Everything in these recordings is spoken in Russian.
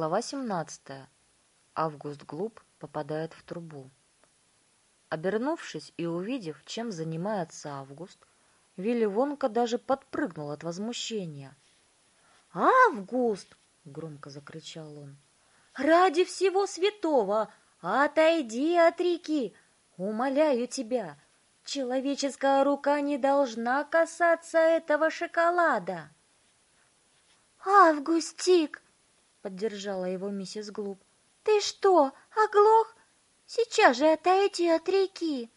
Глава 17. Август Глуп попадает в трубу. Обернувшись и увидев, чем занимается Август, Вилли Вонка даже подпрыгнул от возмущения. «Август!» — громко закричал он. «Ради всего святого! Отойди от реки! Умоляю тебя! Человеческая рука не должна касаться этого шоколада!» «Августик!» — поддержала его миссис Глуп. «Ты что, оглох? Сейчас же отойди от реки!»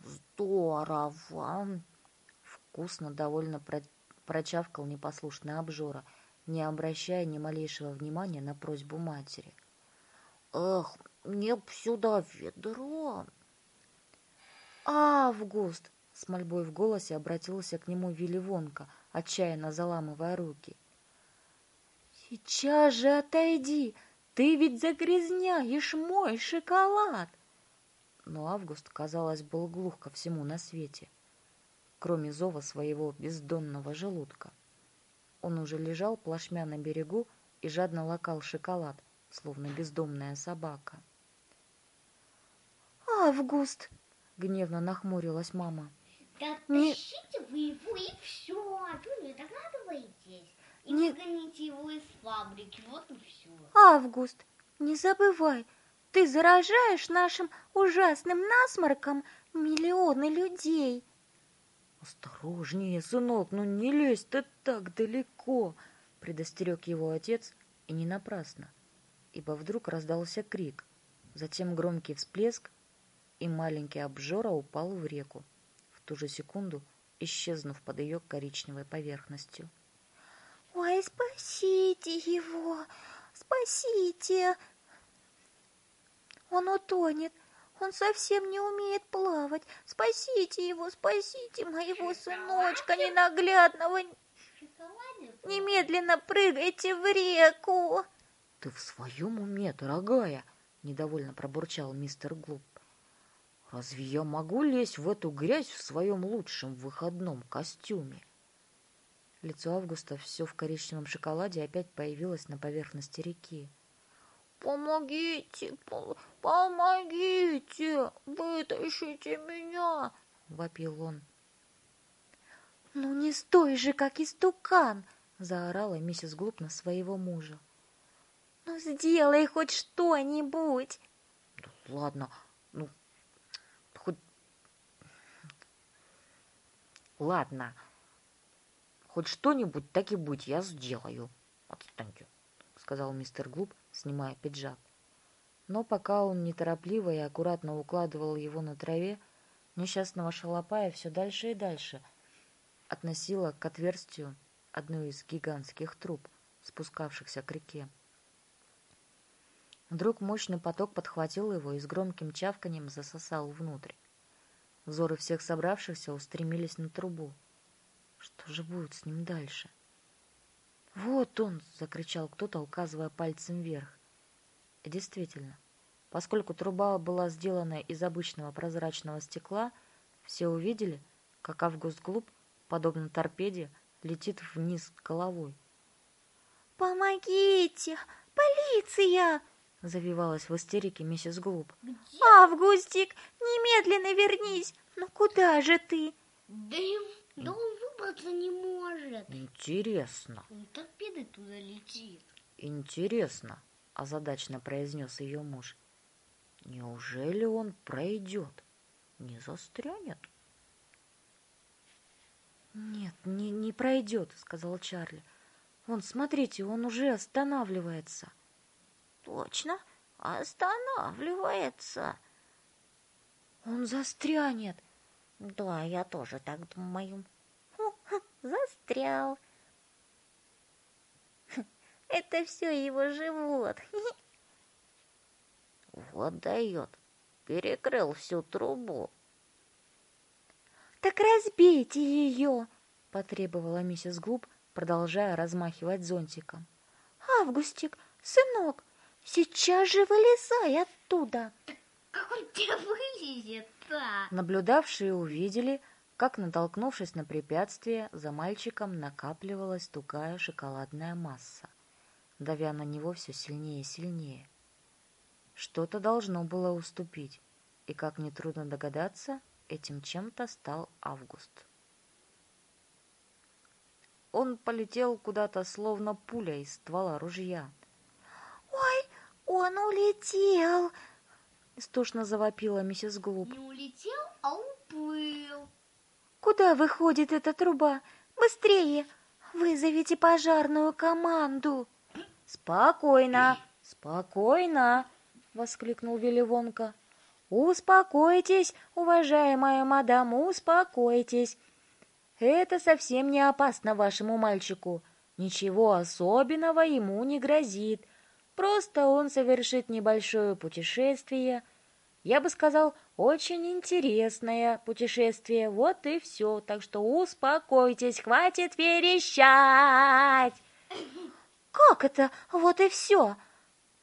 «Здорово!» Вкусно, довольно про... прочавкал непослушный обжора, не обращая ни малейшего внимания на просьбу матери. «Эх, мне б сюда ведро!» «Август!» — с мольбой в голосе обратился к нему Вилли Вонка, отчаянно заламывая руки — Сейчас же отойди, ты ведь загрязняешь мой шоколад. Но Август, казалось, был глух ко всему на свете, кроме зова своего бездонного желудка. Он уже лежал плашмя на берегу и жадно лакал шоколад, словно бездомная собака. «Август!» — гневно нахмурилась мама. «Да Не... тащите вы его и все, а то не догадываетесь не... выгоните его из фабрики. Вот и все. Август, не забывай, ты заражаешь нашим ужасным насморком миллионы людей. Осторожнее, сынок, ну не лезь ты так далеко, предостерег его отец, и не напрасно, ибо вдруг раздался крик, затем громкий всплеск, и маленький обжора упал в реку, в ту же секунду исчезнув под ее коричневой поверхностью. Ой, спасите его, спасите. Он утонет, он совсем не умеет плавать. Спасите его, спасите моего сыночка ненаглядного. Немедленно прыгайте в реку. Ты в своем уме, дорогая? Недовольно пробурчал мистер Глуп. Разве я могу лезть в эту грязь в своем лучшем выходном костюме? Лицо Августа, все в коричневом шоколаде, опять появилось на поверхности реки. «Помогите! Помогите! Вытащите меня!» — вопил он. «Ну не стой же, как истукан!» — заорала миссис Глуп на своего мужа. «Ну сделай хоть что-нибудь!» «Ладно, ну, хоть...» «Ладно, Хоть что-нибудь так и быть я сделаю. Отстаньте, сказал мистер Глуп, снимая пиджак. Но пока он неторопливо и аккуратно укладывал его на траве, несчастного шалопая все дальше и дальше относила к отверстию одной из гигантских труб, спускавшихся к реке. Вдруг мощный поток подхватил его и с громким чавканием засосал внутрь. Взоры всех собравшихся устремились на трубу. Что же будет с ним дальше? «Вот он!» — закричал кто-то, указывая пальцем вверх. И действительно, поскольку труба была сделана из обычного прозрачного стекла, все увидели, как Август Глуп, подобно торпеде, летит вниз головой. «Помогите! Полиция!» — завивалась в истерике миссис Глуп. «Августик, немедленно вернись! Ну куда же ты?» «Да, да он выбраться не может. Интересно. Он торпедой туда летит. Интересно, озадачно произнес ее муж. Неужели он пройдет? Не застрянет? Нет, не, не пройдет, сказал Чарли. Вон, смотрите, он уже останавливается. Точно, останавливается. Он застрянет. Да, я тоже так думаю застрял. Это все его живот. Вот дает. Перекрыл всю трубу. Так разбейте ее, потребовала миссис Глуп, продолжая размахивать зонтиком. Августик, сынок, сейчас же вылезай оттуда. Как он тебе вылезет-то? Наблюдавшие увидели, как, натолкнувшись на препятствие, за мальчиком накапливалась тугая шоколадная масса. давя на него все сильнее и сильнее. Что-то должно было уступить, и, как нетрудно догадаться, этим чем-то стал Август. Он полетел куда-то, словно пуля из ствола ружья. «Ой, он улетел!» — истошно завопила миссис Глуп. Не улетел, а уплыл. «Куда выходит эта труба? Быстрее! Вызовите пожарную команду!» «Спокойно, спокойно!» — воскликнул Веливонка. «Успокойтесь, уважаемая мадам, успокойтесь. Это совсем не опасно вашему мальчику. Ничего особенного ему не грозит. Просто он совершит небольшое путешествие. Я бы сказал, очень интересное путешествие. Вот и все. Так что успокойтесь, хватит верещать!» «Как это? Вот и все!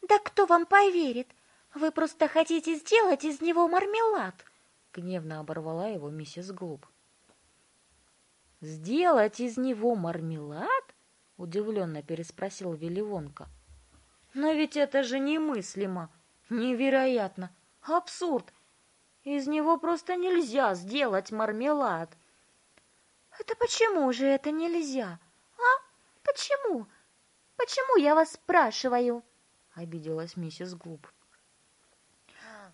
Да кто вам поверит? Вы просто хотите сделать из него мармелад!» Гневно оборвала его миссис Глуп. «Сделать из него мармелад?» — удивленно переспросил Веливонка. «Но ведь это же немыслимо, невероятно, абсурд! Из него просто нельзя сделать мармелад!» «Это почему же это нельзя? А? Почему? Почему я вас спрашиваю?» — обиделась миссис Глуп.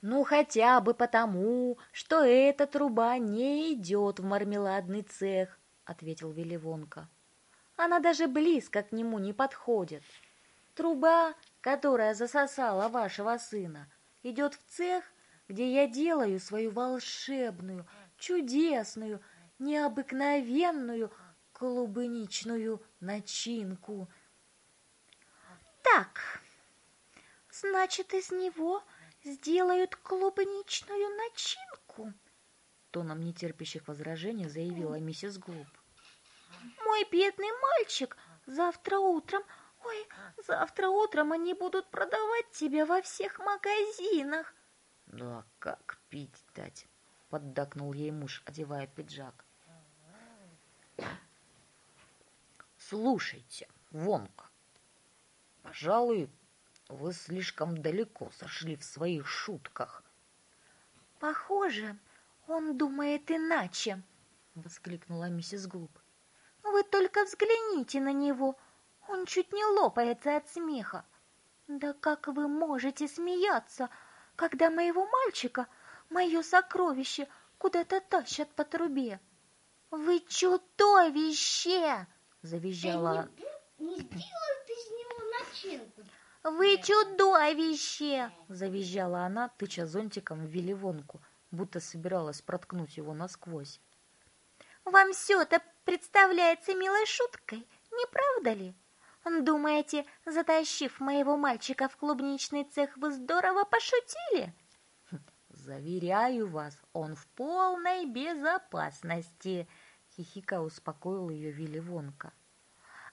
«Ну, хотя бы потому, что эта труба не идет в мармеладный цех», — ответил Веливонка. «Она даже близко к нему не подходит. Труба, которая засосала вашего сына, идет в цех, где я делаю свою волшебную, чудесную, необыкновенную клубничную начинку». «Так, значит, из него сделают клубничную начинку?» Тоном нетерпящих возражений заявила миссис Глуп. «Мой бедный мальчик, завтра утром, ой, завтра утром они будут продавать тебя во всех магазинах!» «Да как пить дать?» — поддакнул ей муж, одевая пиджак. «Слушайте, Вонка, пожалуй, вы слишком далеко сошли в своих шутках. Похоже, он думает иначе, воскликнула миссис Глуп. Вы только взгляните на него. Он чуть не лопается от смеха. Да как вы можете смеяться, когда моего мальчика, мое сокровище, куда-то тащат по трубе? Вы чудовище! завизжала. Не, не сделают из него начинку. «Вы чудовище!» — завизжала она, тыча зонтиком в Веливонку, будто собиралась проткнуть его насквозь. «Вам все это представляется милой шуткой, не правда ли? Думаете, затащив моего мальчика в клубничный цех, вы здорово пошутили?» «Заверяю вас, он в полной безопасности!» — хихика успокоил ее Вилливонка.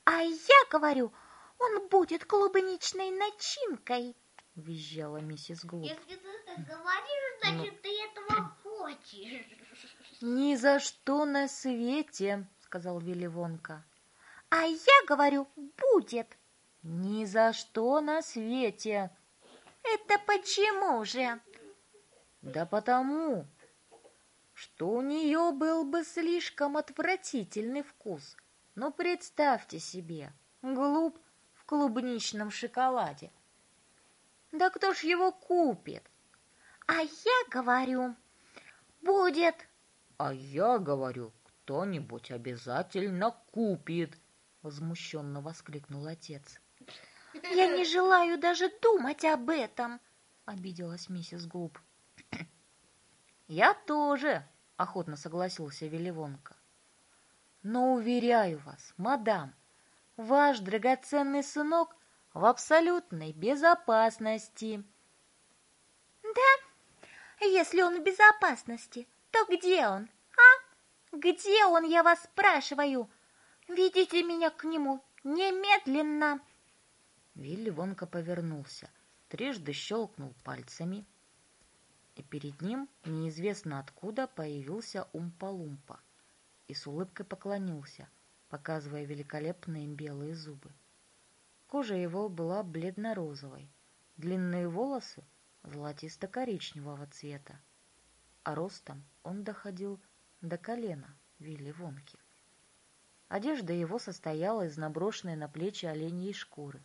«А я говорю, он будет клубничной начинкой!» — визжала миссис Глуп. Если ты так говоришь, значит, ну... ты этого хочешь. «Ни за что на свете!» — сказал Вилли Вонка. «А я говорю, будет!» «Ни за что на свете!» «Это почему же?» «Да потому, что у нее был бы слишком отвратительный вкус. Но представьте себе, глуп клубничном шоколаде. Да кто ж его купит? А я говорю, будет. А я говорю, кто-нибудь обязательно купит, возмущенно воскликнул отец. Я не желаю даже думать об этом, обиделась миссис Глуп. Я тоже, охотно согласился Веливонка. Но уверяю вас, мадам, Ваш драгоценный сынок в абсолютной безопасности. Да? Если он в безопасности, то где он, а? Где он, я вас спрашиваю? Ведите меня к нему немедленно. Вилли Вонка повернулся, трижды щелкнул пальцами, и перед ним неизвестно откуда появился Умпа-Лумпа и с улыбкой поклонился – показывая великолепные белые зубы. Кожа его была бледно-розовой, длинные волосы золотисто-коричневого цвета, а ростом он доходил до колена Вилли Вонки. Одежда его состояла из наброшенной на плечи оленьей шкуры.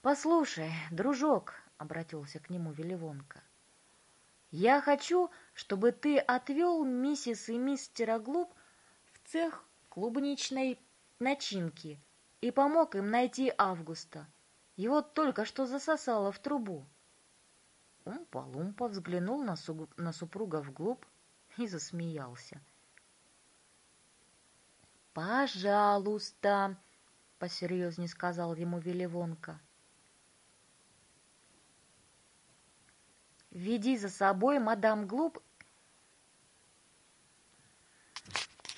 «Послушай, дружок», — обратился к нему Вилливонка, — «я хочу, чтобы ты отвел миссис и мистера Глуб в цех клубничной начинки и помог им найти Августа. Его только что засосало в трубу». Умпа-Лумпа взглянул на, су на супруга вглубь и засмеялся. «Пожалуйста», — посерьезнее сказал ему Веливонка. «Веди за собой мадам Глуп